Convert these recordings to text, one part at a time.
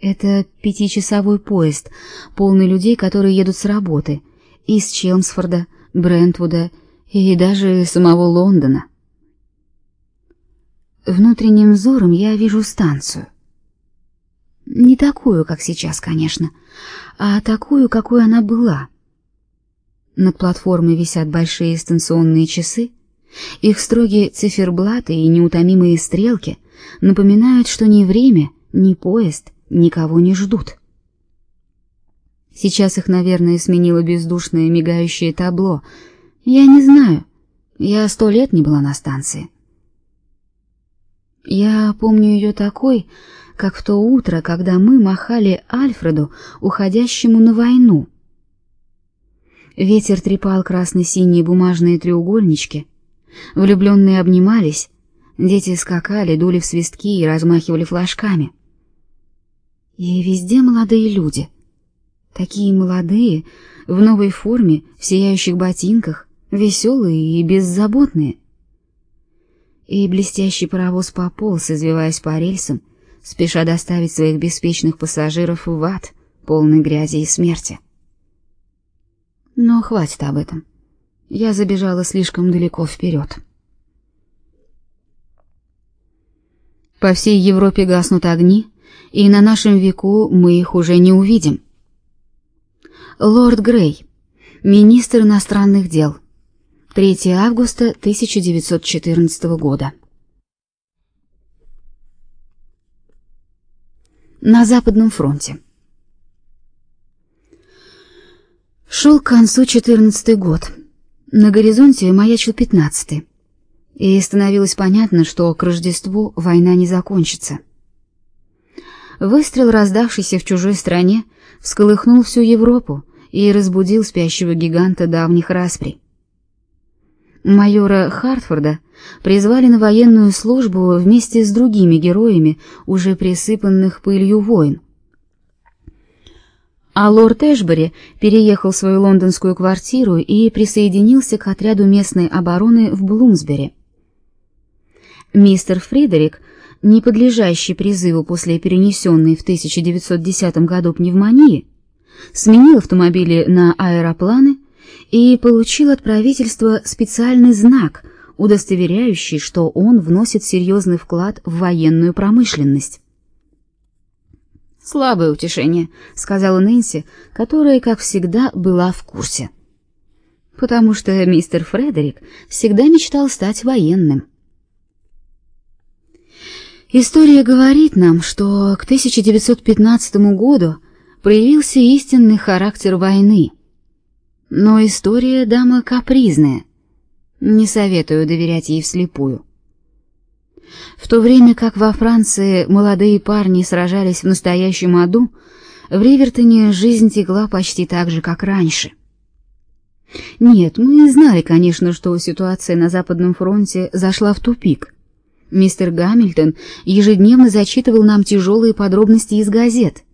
Это пятичасовой поезд, полный людей, которые едут с работы, из Челмсфорда, Брентвуда и даже самого Лондона. Внутренним взором я вижу станцию. Не такую, как сейчас, конечно, а такую, какой она была. Над платформой висят большие станционные часы, их строгие циферблаты и неутомимые стрелки напоминают, что ни время, ни поезд никого не ждут. Сейчас их, наверное, сменило бездушное мигающее табло. Я не знаю. Я сто лет не была на станции. Я помню ее такой, как в то утро, когда мы махали Альфреду, уходящему на войну. Ветер трепал красно-синие бумажные треугольнички, влюбленные обнимались, дети скакали, дули в свистки и размахивали флажками. И везде молодые люди. Такие молодые, в новой форме, в сияющих ботинках, веселые и беззаботные. И блестящий паровоз пополз, извиваясь по рельсам, спеша доставить своих беспечных пассажиров в ад, полный грязи и смерти. Но хватит об этом. Я забежала слишком далеко вперед. По всей Европе гаснут огни, и на нашем веку мы их уже не увидим. Лорд Грей, министр иностранных дел. 3 августа 1914 года. На Западном фронте. Шел к концу четырнадцатый год. На горизонте маячил пятнадцатый. И становилось понятно, что к Рождеству война не закончится. Выстрел, раздавшийся в чужой стране, всколыхнул всю Европу и разбудил спящего гиганта давних расприй. Майора Хартфорда призвали на военную службу вместе с другими героями, уже присыпанных пылью войн. А лорд Эшбери переехал свою лондонскую квартиру и присоединился к отряду местной обороны в Блумсбери. Мистер Фридерик не подлежащий призыву после перенесенной в 1910 году пневмонии, сменил автомобили на аэропланы и получил от правительства специальный знак, удостоверяющий, что он вносит серьезный вклад в военную промышленность. «Слабое утешение», — сказала Нэнси, которая, как всегда, была в курсе. «Потому что мистер Фредерик всегда мечтал стать военным». История говорит нам, что к 1915 году проявился истинный характер войны. Но история дама капризная. Не советую доверять ей вслепую. В то время как во Франции молодые парни сражались в настоящем аду, в Ривертоне жизнь текла почти так же, как раньше. Нет, мы знали, конечно, что ситуация на Западном фронте зашла в тупик. Мистер Гамильтон ежедневно зачитывал нам тяжелые подробности из газет.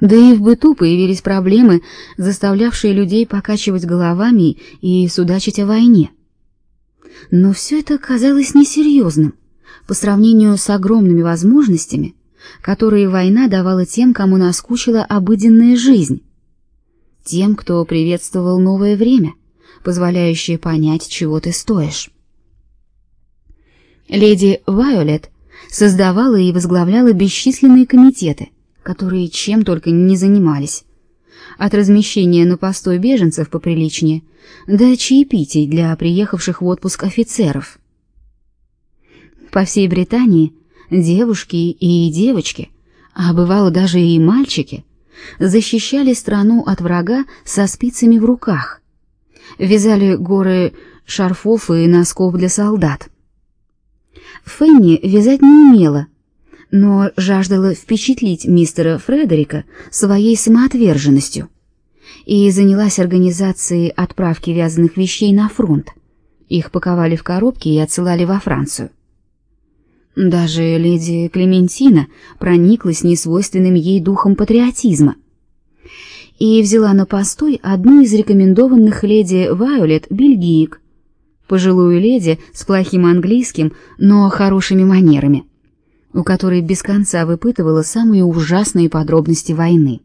Да и в быту появились проблемы, заставлявшие людей покачивать головами и судачить о войне. Но все это казалось несерьезным по сравнению с огромными возможностями, которые война давала тем, кому наскучила обыденная жизнь, тем, кто приветствовал новое время, позволяющее понять, чего ты стоишь. Леди Вайолет создавала и возглавляла бесчисленные комитеты, которые чем только не занимались. От размещения на постой беженцев поприличнее до чаепитий для приехавших в отпуск офицеров. По всей Британии девушки и девочки, а бывало даже и мальчики, защищали страну от врага со спицами в руках, вязали горы шарфов и носков для солдат. Фенни вязать не умела, но жаждала впечатлить мистера Фредерика своей самоотверженностью и занялась организацией отправки вязаных вещей на фронт. Их паковали в коробки и отсылали во Францию. Даже леди Клементина прониклась несвойственным ей духом патриотизма и взяла на постой одну из рекомендованных леди Вайолет бельгиек, пожилую леди с плохим английским, но хорошими манерами. у которой без конца выпытывала самые ужасные подробности войны.